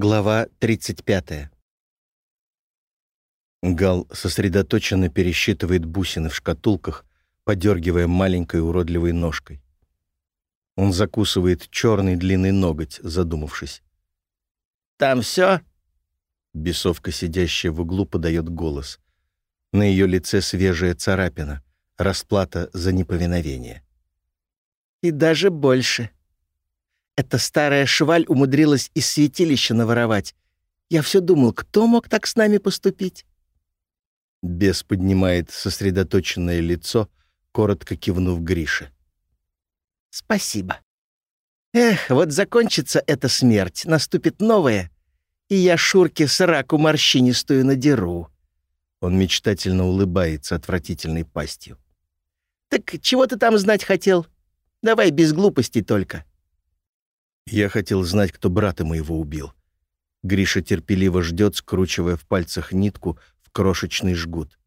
Глава 35. Гал сосредоточенно пересчитывает бусины в шкатулках, подергивая маленькой уродливой ножкой. Он закусывает черный длинный ноготь, задумавшись. «Там все?» Бесовка, сидящая в углу, подает голос. На ее лице свежая царапина, расплата за неповиновение. «И даже больше», эта старая шваль умудрилась из святилища наворовать. Я все думал, кто мог так с нами поступить?» Бес поднимает сосредоточенное лицо, коротко кивнув Грише. «Спасибо. Эх, вот закончится эта смерть, наступит новая, и я Шурке сраку морщинистую надеру». Он мечтательно улыбается отвратительной пастью. «Так чего ты там знать хотел? Давай без глупостей только». Я хотел знать, кто брата моего убил. Гриша терпеливо ждет, скручивая в пальцах нитку в крошечный жгут.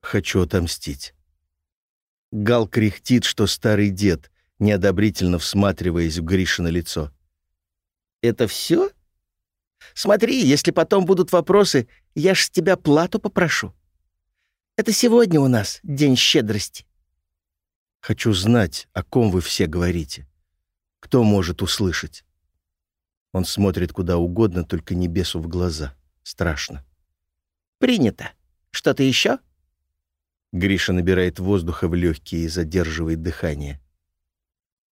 Хочу отомстить. Гал кряхтит, что старый дед, неодобрительно всматриваясь в Гришино лицо. «Это все? Смотри, если потом будут вопросы, я ж с тебя плату попрошу. Это сегодня у нас день щедрости». «Хочу знать, о ком вы все говорите. Кто может услышать? Он смотрит куда угодно, только небесу в глаза. Страшно. «Принято. Что-то еще?» Гриша набирает воздуха в легкие и задерживает дыхание.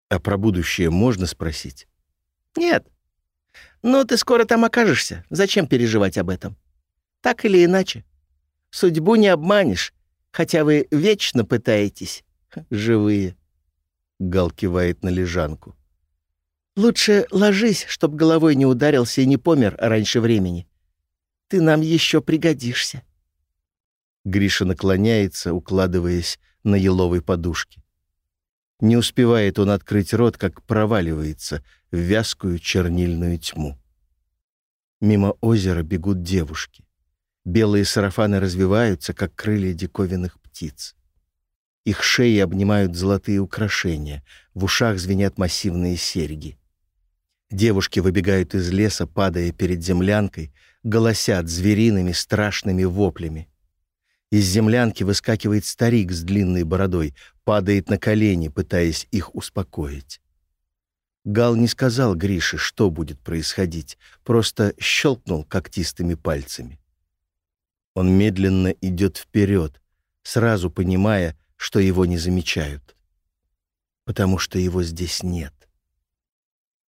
«А про будущее можно спросить?» «Нет. Но ты скоро там окажешься. Зачем переживать об этом? Так или иначе. Судьбу не обманешь, хотя вы вечно пытаетесь. Живые». Гал кивает на лежанку. Лучше ложись, чтоб головой не ударился и не помер раньше времени. Ты нам еще пригодишься». Гриша наклоняется, укладываясь на еловой подушке. Не успевает он открыть рот, как проваливается в вязкую чернильную тьму. Мимо озера бегут девушки. Белые сарафаны развиваются, как крылья диковинных птиц. Их шеи обнимают золотые украшения, в ушах звенят массивные серьги. Девушки выбегают из леса, падая перед землянкой, голосят звериными страшными воплями. Из землянки выскакивает старик с длинной бородой, падает на колени, пытаясь их успокоить. Гал не сказал Грише, что будет происходить, просто щелкнул когтистыми пальцами. Он медленно идет вперед, сразу понимая, что его не замечают. Потому что его здесь нет.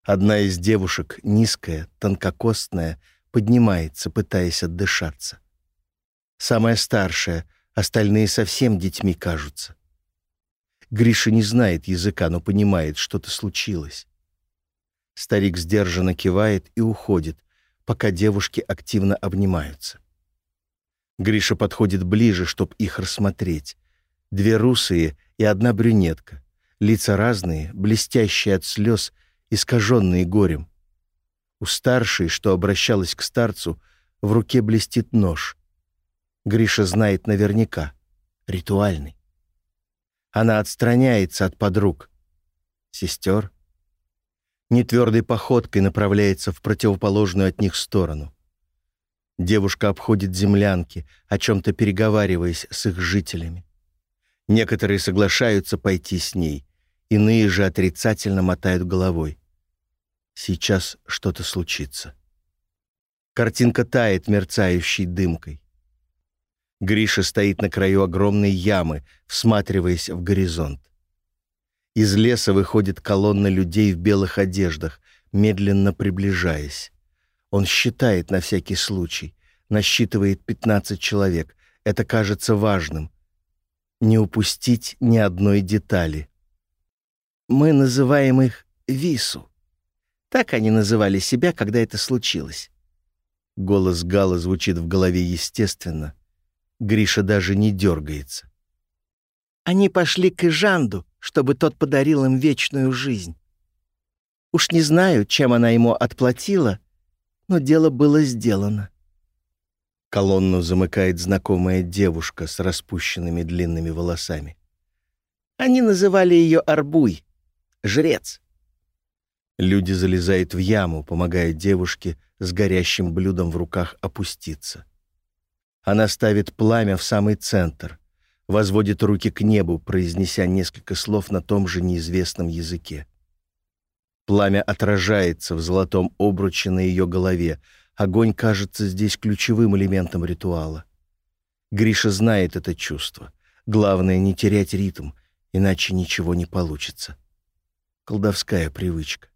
Одна из девушек, низкая, тонкокостная, поднимается, пытаясь отдышаться. Самая старшая, остальные совсем детьми кажутся. Гриша не знает языка, но понимает, что-то случилось. Старик сдержанно кивает и уходит, пока девушки активно обнимаются. Гриша подходит ближе, чтобы их рассмотреть. Две русые и одна брюнетка. Лица разные, блестящие от слез — искаженные горем. У старшей, что обращалась к старцу, в руке блестит нож. Гриша знает наверняка. Ритуальный. Она отстраняется от подруг. Сестер. Нетвердой походкой направляется в противоположную от них сторону. Девушка обходит землянки, о чем-то переговариваясь с их жителями. Некоторые соглашаются пойти с ней, Иные же отрицательно мотают головой. Сейчас что-то случится. Картинка тает мерцающей дымкой. Гриша стоит на краю огромной ямы, всматриваясь в горизонт. Из леса выходит колонна людей в белых одеждах, медленно приближаясь. Он считает на всякий случай, насчитывает 15 человек. Это кажется важным. Не упустить ни одной детали. Мы называем их Вису. Так они называли себя, когда это случилось. Голос Гала звучит в голове естественно. Гриша даже не дергается. Они пошли к Ижанду, чтобы тот подарил им вечную жизнь. Уж не знаю, чем она ему отплатила, но дело было сделано. Колонну замыкает знакомая девушка с распущенными длинными волосами. Они называли ее Арбуй, жрец. Люди залезают в яму, помогая девушке с горящим блюдом в руках опуститься. Она ставит пламя в самый центр, возводит руки к небу, произнеся несколько слов на том же неизвестном языке. Пламя отражается в золотом обруче на ее голове. Огонь кажется здесь ключевым элементом ритуала. Гриша знает это чувство. Главное — не терять ритм, иначе ничего не получится. Колдовская привычка.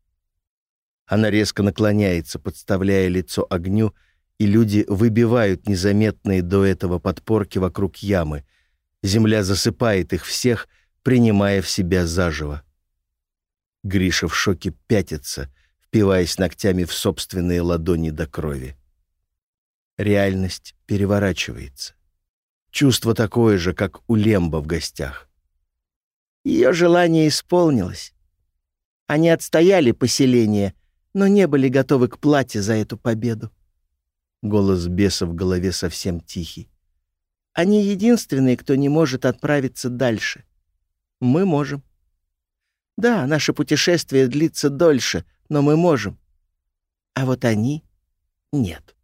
Она резко наклоняется, подставляя лицо огню, и люди выбивают незаметные до этого подпорки вокруг ямы. Земля засыпает их всех, принимая в себя заживо. Гриша в шоке пятится, впиваясь ногтями в собственные ладони до крови. Реальность переворачивается. Чувство такое же, как у Лемба в гостях. Ее желание исполнилось. Они отстояли поселение, но не были готовы к плате за эту победу. Голос беса в голове совсем тихий. Они единственные, кто не может отправиться дальше. Мы можем. Да, наше путешествие длится дольше, но мы можем. А вот они — нет.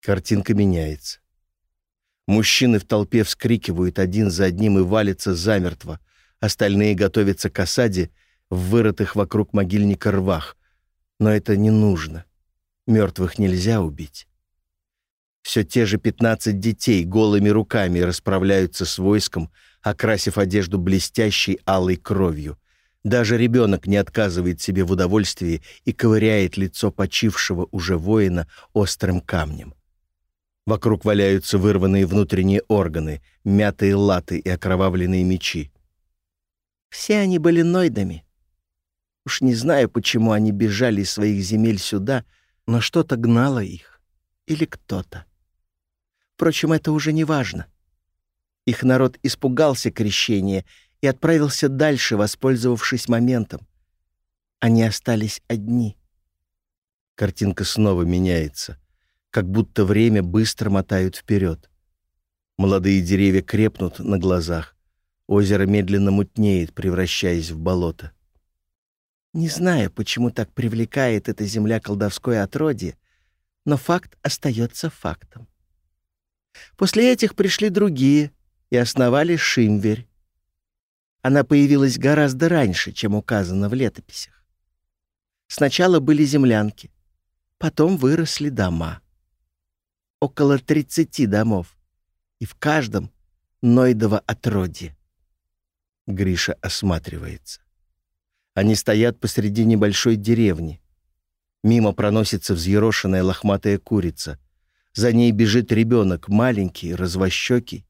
Картинка меняется. Мужчины в толпе вскрикивают один за одним и валятся замертво. Остальные готовятся к осаде в вырытых вокруг могильника рвах, но это не нужно. Мертвых нельзя убить. Все те же пятнадцать детей голыми руками расправляются с войском, окрасив одежду блестящей алой кровью. Даже ребенок не отказывает себе в удовольствии и ковыряет лицо почившего уже воина острым камнем. Вокруг валяются вырванные внутренние органы, мятые латы и окровавленные мечи. Все они были нойдами, Уж не знаю, почему они бежали из своих земель сюда, но что-то гнало их. Или кто-то. Впрочем, это уже не важно. Их народ испугался крещения и отправился дальше, воспользовавшись моментом. Они остались одни. Картинка снова меняется, как будто время быстро мотают вперед. Молодые деревья крепнут на глазах. Озеро медленно мутнеет, превращаясь в болото. Не знаю, почему так привлекает эта земля колдовское отродье, но факт остается фактом. После этих пришли другие и основали Шимверь. Она появилась гораздо раньше, чем указано в летописях. Сначала были землянки, потом выросли дома. Около 30 домов, и в каждом Нойдово отродье. Гриша осматривается. Они стоят посреди небольшой деревни. Мимо проносится взъерошенная лохматая курица. За ней бежит ребенок, маленький, развощекий.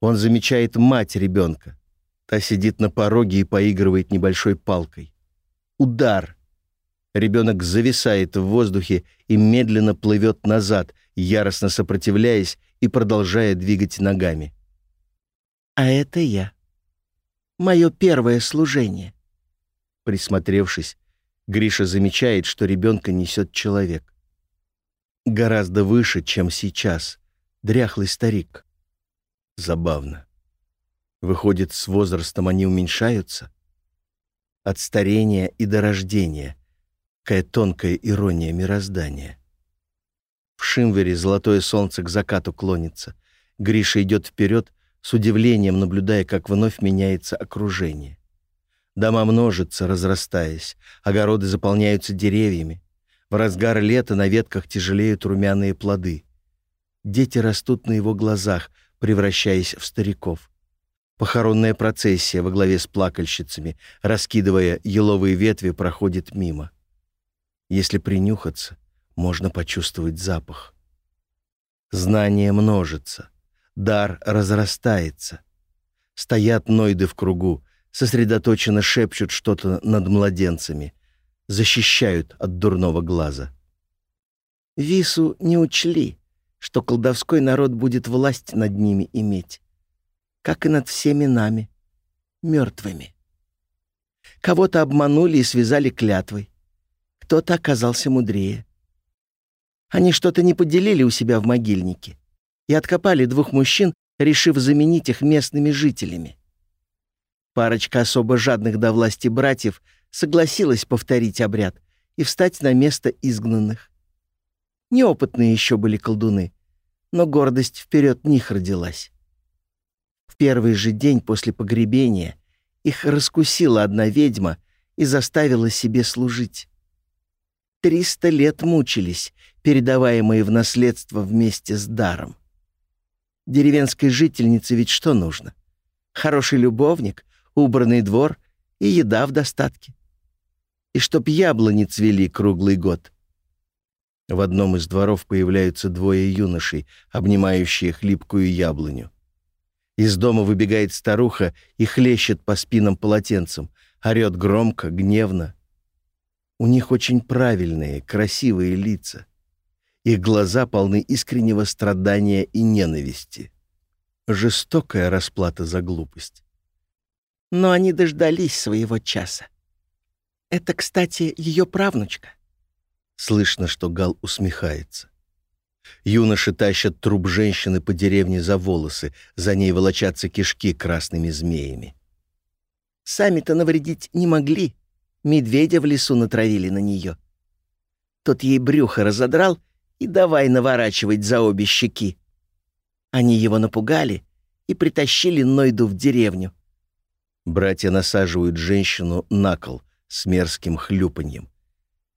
Он замечает мать ребенка. Та сидит на пороге и поигрывает небольшой палкой. Удар. Ребенок зависает в воздухе и медленно плывет назад, яростно сопротивляясь и продолжая двигать ногами. «А это я. Мое первое служение. Присмотревшись, Гриша замечает, что ребенка несет человек. Гораздо выше, чем сейчас. Дряхлый старик. Забавно. Выходит, с возрастом они уменьшаются? От старения и до рождения. Какая тонкая ирония мироздания. В Шимвере золотое солнце к закату клонится. Гриша идет вперед, с удивлением наблюдая, как вновь меняется окружение. Дома множатся, разрастаясь, огороды заполняются деревьями. В разгар лета на ветках тяжелеют румяные плоды. Дети растут на его глазах, превращаясь в стариков. Похоронная процессия во главе с плакальщицами, раскидывая еловые ветви, проходит мимо. Если принюхаться, можно почувствовать запах. Знание множится, дар разрастается. Стоят нойды в кругу, сосредоточенно шепчут что-то над младенцами, защищают от дурного глаза. Вису не учли, что колдовской народ будет власть над ними иметь, как и над всеми нами, мертвыми. Кого-то обманули и связали клятвой, кто-то оказался мудрее. Они что-то не поделили у себя в могильнике и откопали двух мужчин, решив заменить их местными жителями. Парочка особо жадных до власти братьев согласилась повторить обряд и встать на место изгнанных. Неопытные еще были колдуны, но гордость вперед них родилась. В первый же день после погребения их раскусила одна ведьма и заставила себе служить. Триста лет мучились, передаваемые в наследство вместе с даром. Деревенской жительнице ведь что нужно? Хороший любовник, убранный двор и еда в достатке. И чтоб яблони цвели круглый год. В одном из дворов появляются двое юношей, обнимающие хлипкую яблоню. Из дома выбегает старуха и хлещет по спинам полотенцем, орет громко, гневно. У них очень правильные, красивые лица. Их глаза полны искреннего страдания и ненависти. Жестокая расплата за глупость. Но они дождались своего часа. Это, кстати, ее правнучка. Слышно, что Гал усмехается. Юноши тащат труп женщины по деревне за волосы, за ней волочатся кишки красными змеями. Сами-то навредить не могли. Медведя в лесу натравили на нее. Тот ей брюхо разодрал и давай наворачивать за обе щеки. Они его напугали и притащили Нойду в деревню. Братья насаживают женщину на кол с мерзким хлюпаньем,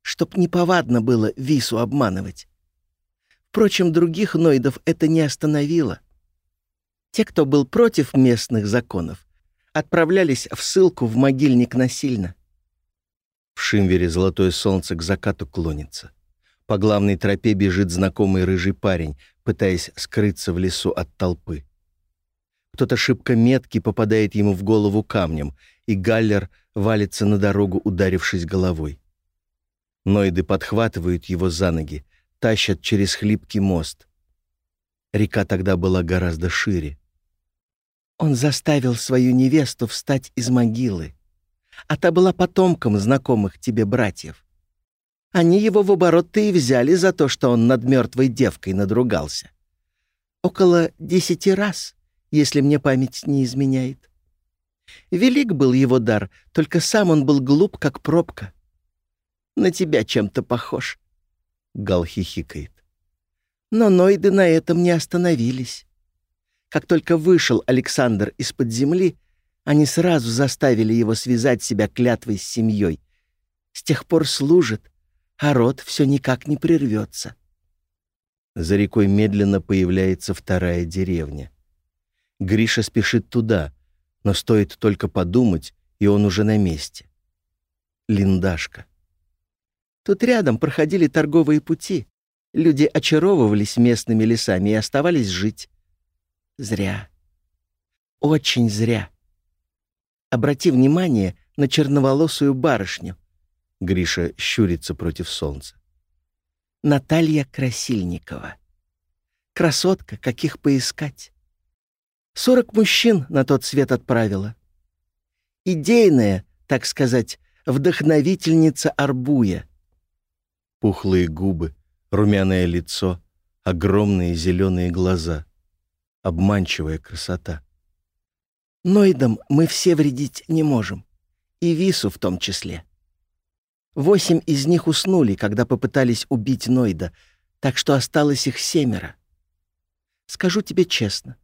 чтоб неповадно было Вису обманывать. Впрочем, других Нойдов это не остановило. Те, кто был против местных законов, отправлялись в ссылку в могильник насильно. В Шимвере золотое солнце к закату клонится. По главной тропе бежит знакомый рыжий парень, пытаясь скрыться в лесу от толпы. Кто-то шибко меткий попадает ему в голову камнем, и Галлер валится на дорогу, ударившись головой. Ноиды подхватывают его за ноги, тащат через хлипкий мост. Река тогда была гораздо шире. Он заставил свою невесту встать из могилы, а та была потомком знакомых тебе братьев. Они его в оборот-то и взяли за то, что он над мертвой девкой надругался. Около десяти раз, если мне память не изменяет. Велик был его дар, только сам он был глуп, как пробка. На тебя чем-то похож. Гал хихикает. Но Нойды на этом не остановились. Как только вышел Александр из-под земли, они сразу заставили его связать себя клятвой с семьей. С тех пор служит, а род все никак не прервется. За рекой медленно появляется вторая деревня. Гриша спешит туда, но стоит только подумать, и он уже на месте. Линдашка. Тут рядом проходили торговые пути. Люди очаровывались местными лесами и оставались жить. Зря. Очень зря. Обрати внимание на черноволосую барышню — Гриша щурится против солнца. Наталья Красильникова. Красотка, каких поискать. Сорок мужчин на тот свет отправила. Идейная, так сказать, вдохновительница Арбуя. Пухлые губы, румяное лицо, огромные зеленые глаза. Обманчивая красота. Нойдам мы все вредить не можем. И Вису в том числе. Восемь из них уснули, когда попытались убить Нойда, так что осталось их семеро. Скажу тебе честно,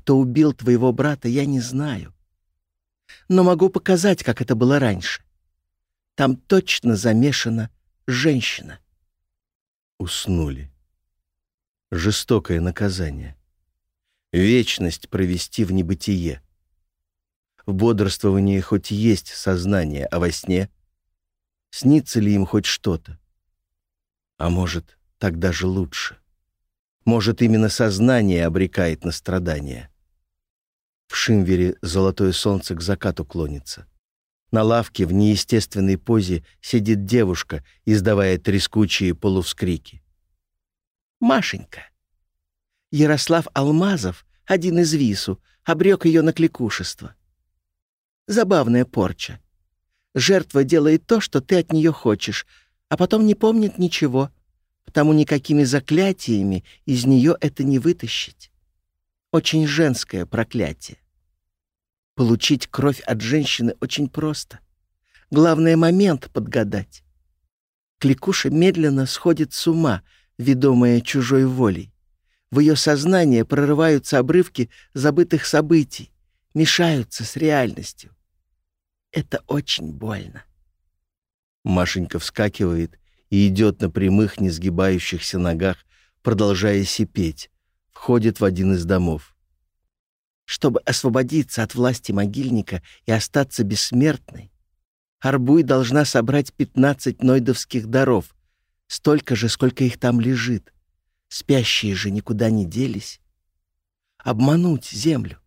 кто убил твоего брата, я не знаю. Но могу показать, как это было раньше. Там точно замешана женщина. Уснули. Жестокое наказание. Вечность провести в небытие. В бодрствовании хоть есть сознание, а во сне — снится ли им хоть что-то. А может, так даже лучше. Может, именно сознание обрекает на страдания. В Шимвере золотое солнце к закату клонится. На лавке в неестественной позе сидит девушка, издавая трескучие полувскрики. «Машенька!» Ярослав Алмазов, один из Вису, обрек ее на кликушество. Забавная порча. Жертва делает то, что ты от нее хочешь, а потом не помнит ничего, потому никакими заклятиями из нее это не вытащить. Очень женское проклятие. Получить кровь от женщины очень просто. Главное — момент подгадать. Кликуша медленно сходит с ума, ведомая чужой волей. В ее сознание прорываются обрывки забытых событий, мешаются с реальностью. Это очень больно. Машенька вскакивает и идет на прямых, не сгибающихся ногах, продолжая сипеть. Входит в один из домов. Чтобы освободиться от власти могильника и остаться бессмертной, Арбуй должна собрать 15 нойдовских даров, столько же, сколько их там лежит. Спящие же никуда не делись. Обмануть землю.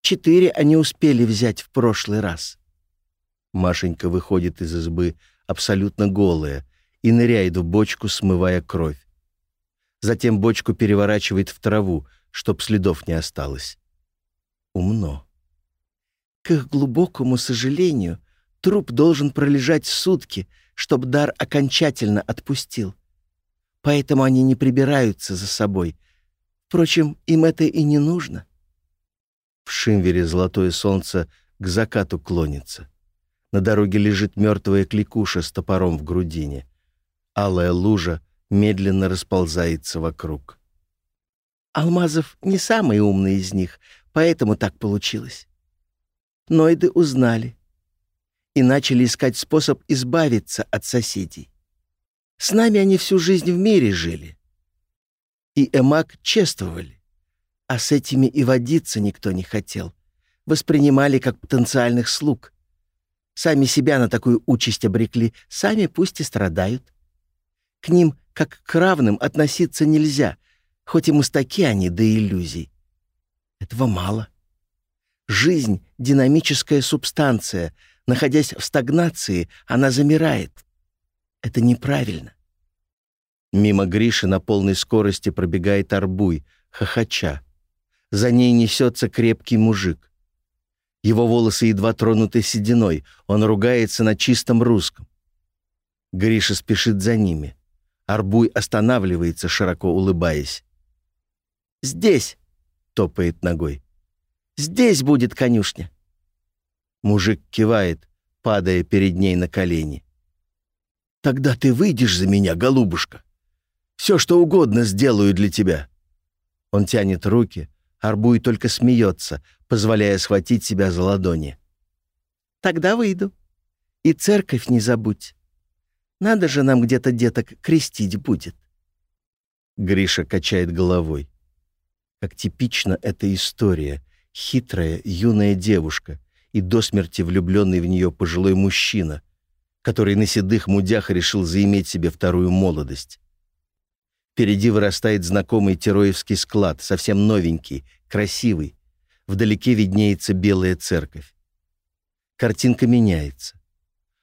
Четыре они успели взять в прошлый раз. Машенька выходит из избы абсолютно голая и ныряет в бочку, смывая кровь. Затем бочку переворачивает в траву, чтоб следов не осталось. Умно. К их глубокому сожалению, труп должен пролежать сутки, чтоб дар окончательно отпустил. Поэтому они не прибираются за собой. Впрочем, им это и не нужно. В Шимвере золотое солнце к закату клонится. На дороге лежит мертвая кликуша с топором в грудине. Алая лужа медленно расползается вокруг. Алмазов не самый умный из них, поэтому так получилось. Нойды узнали и начали искать способ избавиться от соседей. С нами они всю жизнь в мире жили. И Эмак чествовали. А с этими и водиться никто не хотел. Воспринимали как потенциальных слуг. Сами себя на такую участь обрекли, сами пусть и страдают. К ним, как к равным, относиться нельзя, хоть и мастаки они до иллюзий. Этого мало. Жизнь — динамическая субстанция. Находясь в стагнации, она замирает. Это неправильно. Мимо Гриши на полной скорости пробегает арбуй, хохоча. За ней несется крепкий мужик. Его волосы едва тронуты сединой, он ругается на чистом русском. Гриша спешит за ними. Арбуй останавливается, широко улыбаясь. «Здесь!» — топает ногой. «Здесь будет конюшня!» Мужик кивает, падая перед ней на колени. «Тогда ты выйдешь за меня, голубушка. Все, что угодно сделаю для тебя». Он тянет руки, Арбуй только смеется, позволяя схватить себя за ладони. «Тогда выйду. И церковь не забудь. Надо же нам где-то деток крестить будет». Гриша качает головой. Как типично эта история. Хитрая, юная девушка и до смерти влюбленный в нее пожилой мужчина, который на седых мудях решил заиметь себе вторую молодость. Впереди вырастает знакомый Тероевский склад, совсем новенький, красивый. Вдалеке виднеется белая церковь. Картинка меняется.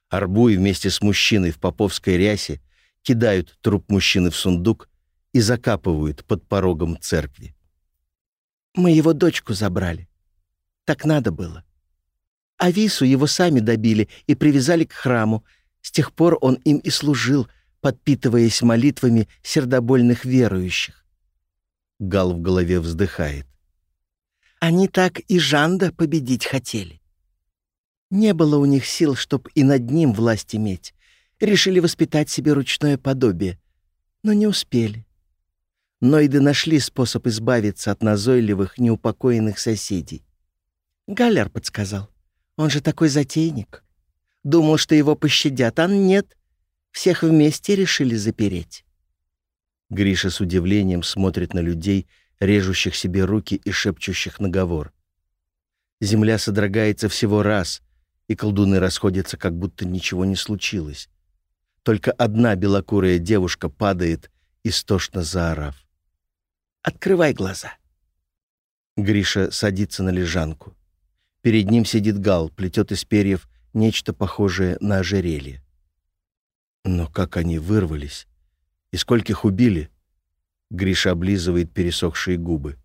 Арбуй вместе с мужчиной в поповской рясе кидают труп мужчины в сундук и закапывают под порогом церкви. «Мы его дочку забрали. Так надо было. Авису его сами добили и привязали к храму. С тех пор он им и служил — подпитываясь молитвами сердобольных верующих. Гал в голове вздыхает. Они так и Жанда победить хотели. Не было у них сил, чтоб и над ним власть иметь. Решили воспитать себе ручное подобие, но не успели. Нойды нашли способ избавиться от назойливых, неупокоенных соседей. Галяр подсказал. Он же такой затейник. Думал, что его пощадят, а нет. Всех вместе решили запереть. Гриша с удивлением смотрит на людей, режущих себе руки и шепчущих наговор. Земля содрогается всего раз, и колдуны расходятся, как будто ничего не случилось. Только одна белокурая девушка падает, истошно заорав. «Открывай глаза!» Гриша садится на лежанку. Перед ним сидит Гал, плетет из перьев нечто похожее на ожерелье. Но как они вырвались? И скольких убили? Гриша облизывает пересохшие губы.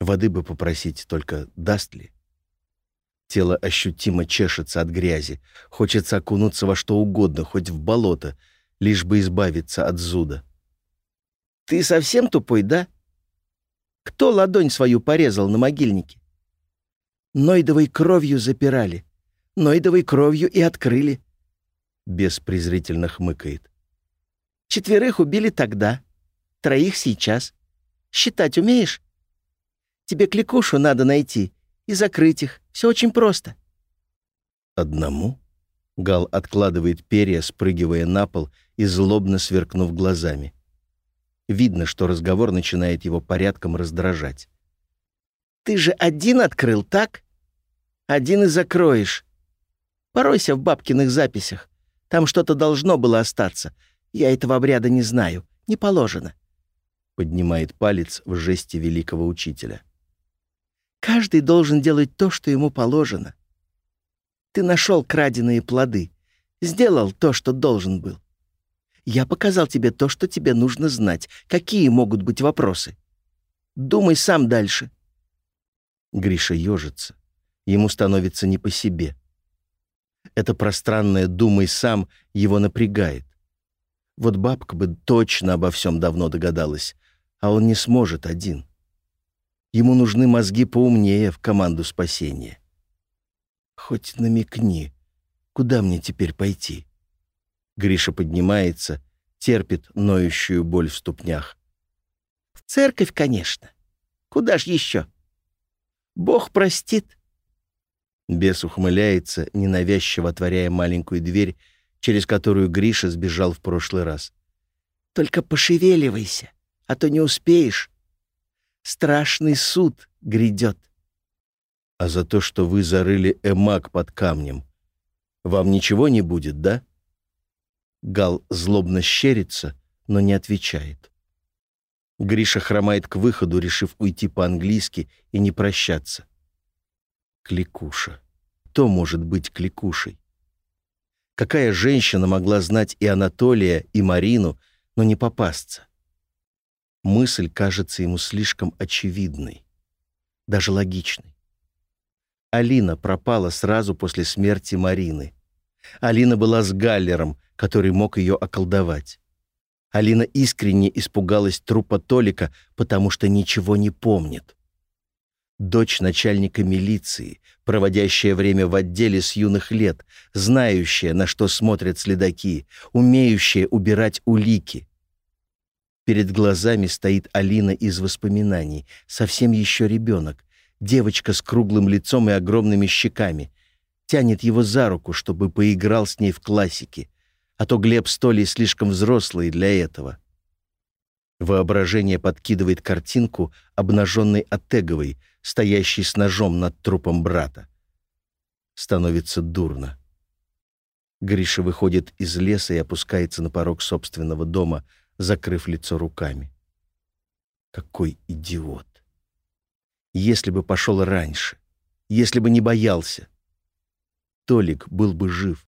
Воды бы попросить, только даст ли? Тело ощутимо чешется от грязи. Хочется окунуться во что угодно, хоть в болото, лишь бы избавиться от зуда. «Ты совсем тупой, да? Кто ладонь свою порезал на могильнике? Нойдовой кровью запирали. Нойдовой кровью и открыли. Бес презрительно хмыкает. Четверых убили тогда, троих сейчас. Считать умеешь? Тебе кликушу надо найти и закрыть их. Все очень просто. Одному? Гал откладывает перья, спрыгивая на пол и злобно сверкнув глазами. Видно, что разговор начинает его порядком раздражать. «Ты же один открыл, так? Один и закроешь. Поройся в бабкиных записях. Там что-то должно было остаться. Я этого обряда не знаю. Не положено». Поднимает палец в жесте великого учителя. «Каждый должен делать то, что ему положено. Ты нашел краденые плоды. Сделал то, что должен был. Я показал тебе то, что тебе нужно знать. Какие могут быть вопросы? Думай сам дальше». Гриша ежится. Ему становится не по себе. Это пространное «думай сам» его напрягает. Вот бабка бы точно обо всем давно догадалась, а он не сможет один. Ему нужны мозги поумнее в команду спасения. Хоть намекни, куда мне теперь пойти? Гриша поднимается, терпит ноющую боль в ступнях. В церковь, конечно. Куда ж еще? Бог простит. Бес ухмыляется, ненавязчиво отворяя маленькую дверь, через которую Гриша сбежал в прошлый раз. «Только пошевеливайся, а то не успеешь. Страшный суд грядет». «А за то, что вы зарыли эмак под камнем, вам ничего не будет, да?» Гал злобно щерится, но не отвечает. Гриша хромает к выходу, решив уйти по-английски и не прощаться. Кликуша. Кто может быть кликушей? Какая женщина могла знать и Анатолия, и Марину, но не попасться? Мысль кажется ему слишком очевидной, даже логичной. Алина пропала сразу после смерти Марины. Алина была с Галлером, который мог ее околдовать. Алина искренне испугалась трупа Толика, потому что ничего не помнит. Дочь начальника милиции, проводящая время в отделе с юных лет, знающая, на что смотрят следаки, умеющая убирать улики. Перед глазами стоит Алина из воспоминаний, совсем еще ребенок, девочка с круглым лицом и огромными щеками. Тянет его за руку, чтобы поиграл с ней в классике а то Глеб с Толей слишком взрослые для этого. Воображение подкидывает картинку обнаженной Атеговой, стоящей с ножом над трупом брата. Становится дурно. Гриша выходит из леса и опускается на порог собственного дома, закрыв лицо руками. Какой идиот! Если бы пошел раньше, если бы не боялся, Толик был бы жив.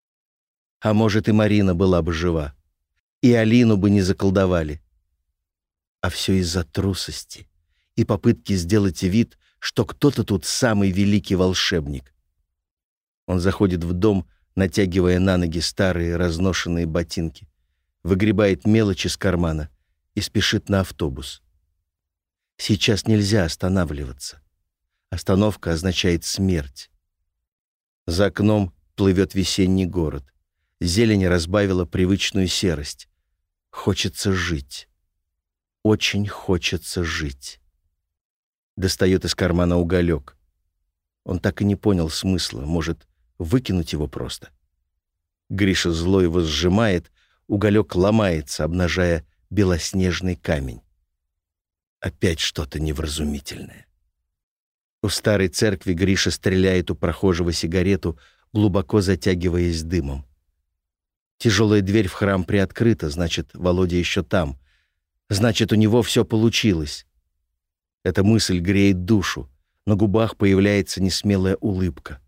А может, и Марина была бы жива. И Алину бы не заколдовали. А все из-за трусости и попытки сделать вид, что кто-то тут самый великий волшебник. Он заходит в дом, натягивая на ноги старые разношенные ботинки, выгребает мелочи из кармана и спешит на автобус. Сейчас нельзя останавливаться. Остановка означает смерть. За окном плывет весенний город. Зелень разбавила привычную серость. Хочется жить. Очень хочется жить. Достает из кармана уголек. Он так и не понял смысла. Может, выкинуть его просто? Гриша зло его сжимает, уголек ломается, обнажая белоснежный камень. Опять что-то невразумительное. У старой церкви Гриша стреляет у прохожего сигарету, глубоко затягиваясь дымом. Тяжелая дверь в храм приоткрыта, значит, Володя еще там. Значит, у него все получилось. Эта мысль греет душу. На губах появляется несмелая улыбка.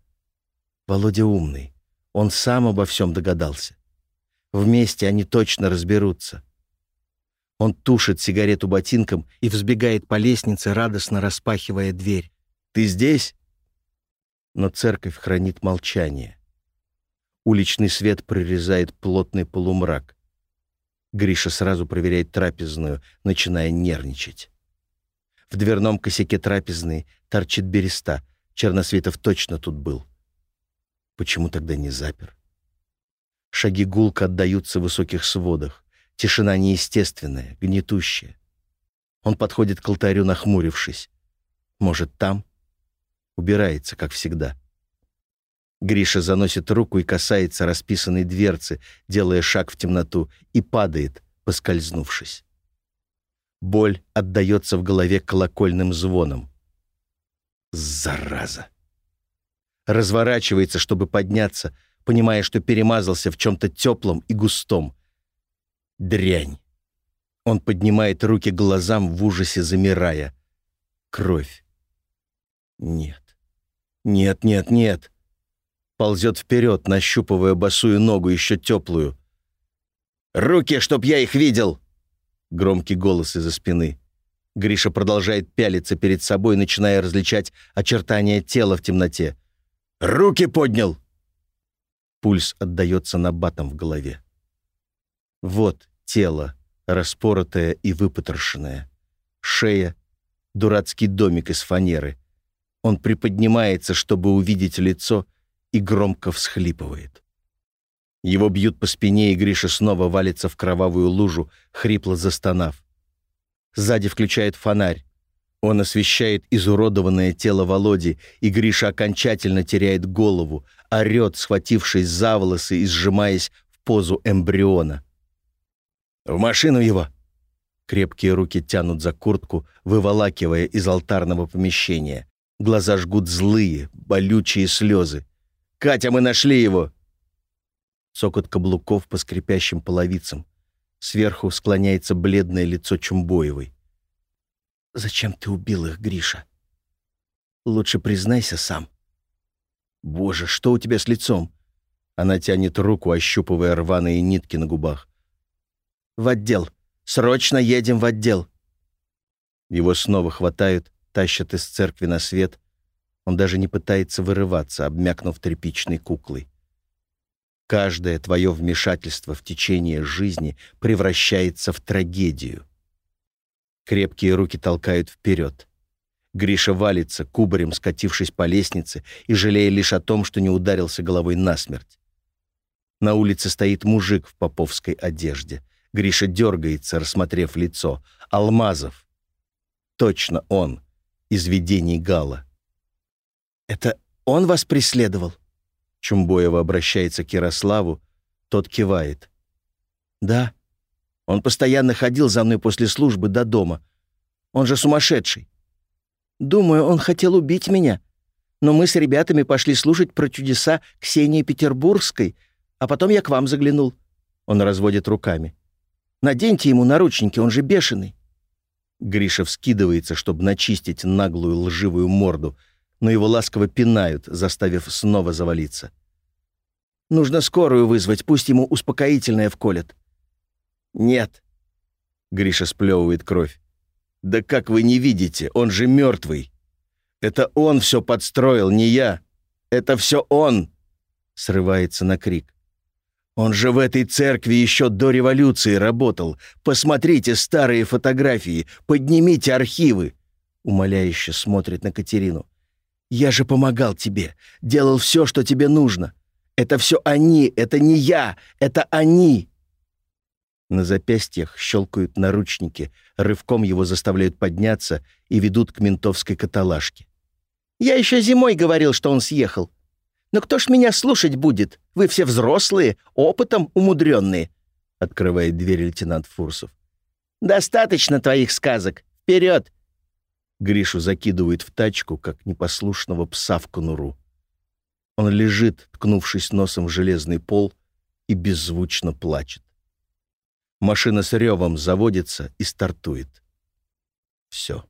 Володя умный. Он сам обо всем догадался. Вместе они точно разберутся. Он тушит сигарету ботинком и взбегает по лестнице, радостно распахивая дверь. «Ты здесь?» Но церковь хранит молчание. Уличный свет прорезает плотный полумрак. Гриша сразу проверяет трапезную, начиная нервничать. В дверном косяке трапезной торчит береста. Черносветов точно тут был. Почему тогда не запер? Шаги гулко отдаются в высоких сводах. Тишина неестественная, гнетущая. Он подходит к алтарю, нахмурившись. Может, там? Убирается, как всегда. Гриша заносит руку и касается расписанной дверцы, делая шаг в темноту, и падает, поскользнувшись. Боль отдается в голове колокольным звоном. Зараза! Разворачивается, чтобы подняться, понимая, что перемазался в чем-то теплом и густом. Дрянь. Он поднимает руки глазам в ужасе, замирая. Кровь. Нет. Нет, нет, нет. Ползет вперед, нащупывая босую ногу, еще теплую. «Руки, чтоб я их видел!» Громкий голос из-за спины. Гриша продолжает пялиться перед собой, начиная различать очертания тела в темноте. «Руки поднял!» Пульс отдается набатом в голове. Вот тело, распоротое и выпотрошенное. Шея, дурацкий домик из фанеры. Он приподнимается, чтобы увидеть лицо, и громко всхлипывает. Его бьют по спине, и Гриша снова валится в кровавую лужу, хрипло застонав. Сзади включает фонарь. Он освещает изуродованное тело Володи, и Гриша окончательно теряет голову, орёт, схватившись за волосы и сжимаясь в позу эмбриона. «В машину его!» Крепкие руки тянут за куртку, выволакивая из алтарного помещения. Глаза жгут злые, болючие слезы. «Катя, мы нашли его!» Цокот каблуков по скрипящим половицам. Сверху склоняется бледное лицо Чумбоевой. «Зачем ты убил их, Гриша? Лучше признайся сам». «Боже, что у тебя с лицом?» Она тянет руку, ощупывая рваные нитки на губах. «В отдел! Срочно едем в отдел!» Его снова хватают, тащат из церкви на свет. Он даже не пытается вырываться, обмякнув тряпичной куклой. Каждое твое вмешательство в течение жизни превращается в трагедию. Крепкие руки толкают вперед. Гриша валится, кубарем скатившись по лестнице и жалея лишь о том, что не ударился головой насмерть. На улице стоит мужик в поповской одежде. Гриша дергается, рассмотрев лицо. Алмазов. Точно он, из видений Гала. «Это он вас преследовал?» Чумбоева обращается к Ярославу, тот кивает. «Да. Он постоянно ходил за мной после службы до дома. Он же сумасшедший. Думаю, он хотел убить меня. Но мы с ребятами пошли слушать про чудеса Ксении Петербургской, а потом я к вам заглянул». Он разводит руками. «Наденьте ему наручники, он же бешеный». Гриша вскидывается, чтобы начистить наглую лживую морду — но его ласково пинают, заставив снова завалиться. «Нужно скорую вызвать, пусть ему успокоительное вколят». «Нет». Гриша сплевывает кровь. «Да как вы не видите, он же мертвый. Это он все подстроил, не я. Это все он!» Срывается на крик. «Он же в этой церкви еще до революции работал. Посмотрите старые фотографии, поднимите архивы!» Умоляюще смотрит на Катерину. Я же помогал тебе, делал все, что тебе нужно. Это все они, это не я, это они!» На запястьях щелкают наручники, рывком его заставляют подняться и ведут к ментовской каталажке. «Я еще зимой говорил, что он съехал. Но кто ж меня слушать будет? Вы все взрослые, опытом умудренные», — открывает дверь лейтенант Фурсов. «Достаточно твоих сказок. Вперед! Гришу закидывает в тачку, как непослушного пса в конуру. Он лежит, ткнувшись носом в железный пол, и беззвучно плачет. Машина с ревом заводится и стартует. Все.